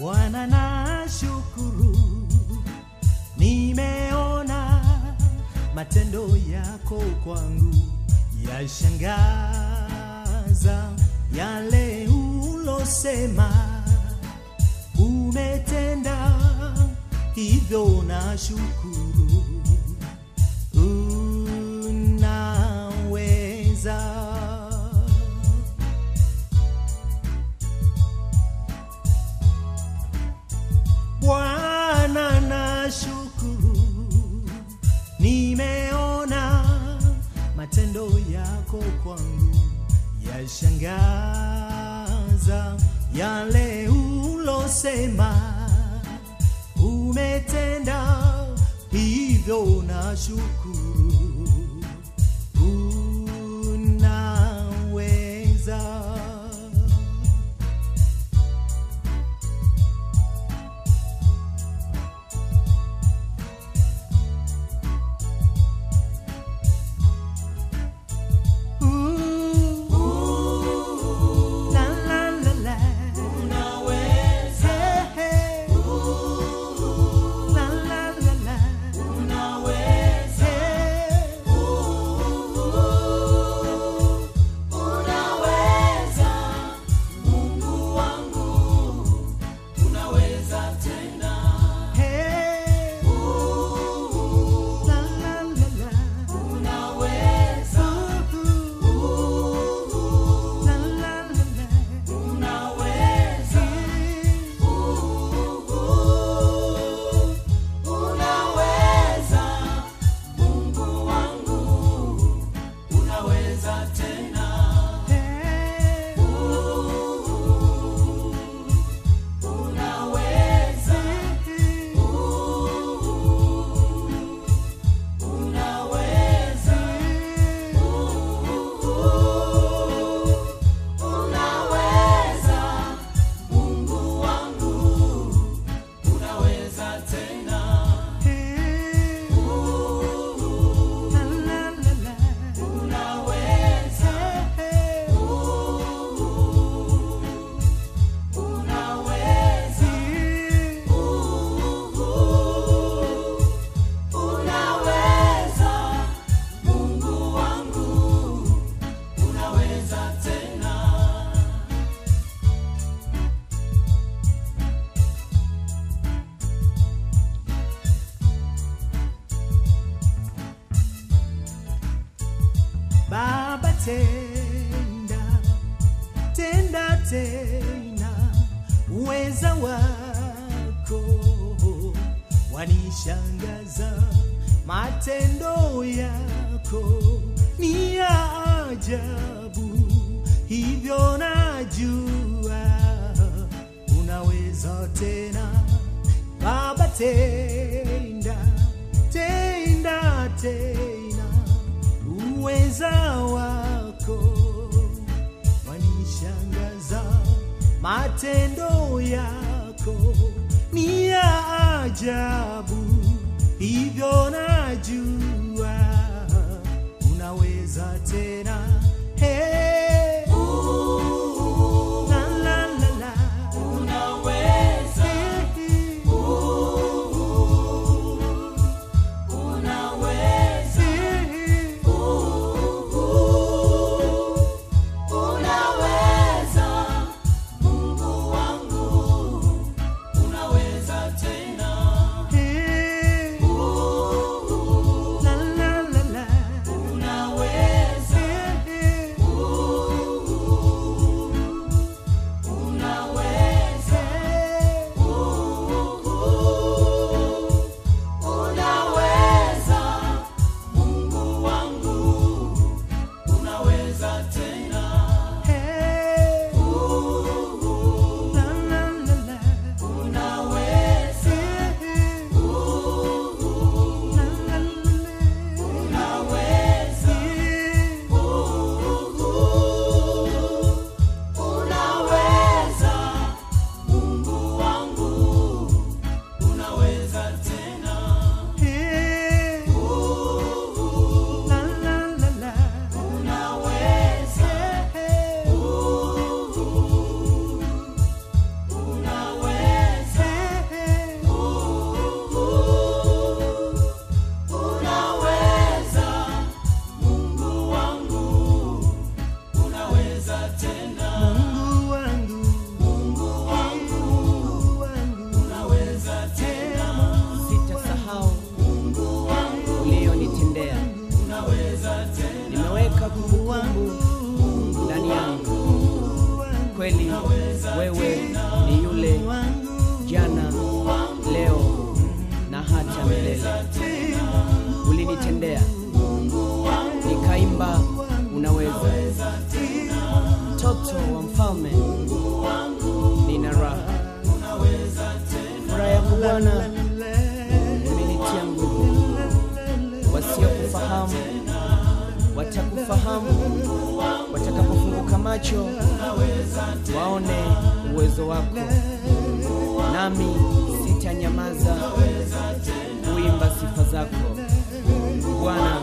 nashukuru, nimeona matendo yako kwangu yashangaza, yale ulosema umetenda, hivyo na shukuru, unaweza. Matendo yako kwangu yashangaza, yale ulosema umetenda, hivyo nashukuru, unaweza. Tenda, tenda tena, uweza wako wanishangaza, matendo yako ni ya ajabu, hivyo najua unaweza tena. Baba tenda, tenda tena, uweza wako wanishangaza, matendo yako. Ni ya ajabu, hivyo Kweli wewe ni yule jana, leo na hata milele. Ulinitendea nikaimba, unaweza. Mtoto wa mfalme, nina raha. Furaha yako Bwana umenitia nguvu. Wasiokufahamu watakufahamu watakapofunguka macho waone uwezo wako, nami sitanyamaza kuimba sifa zako. Bwana,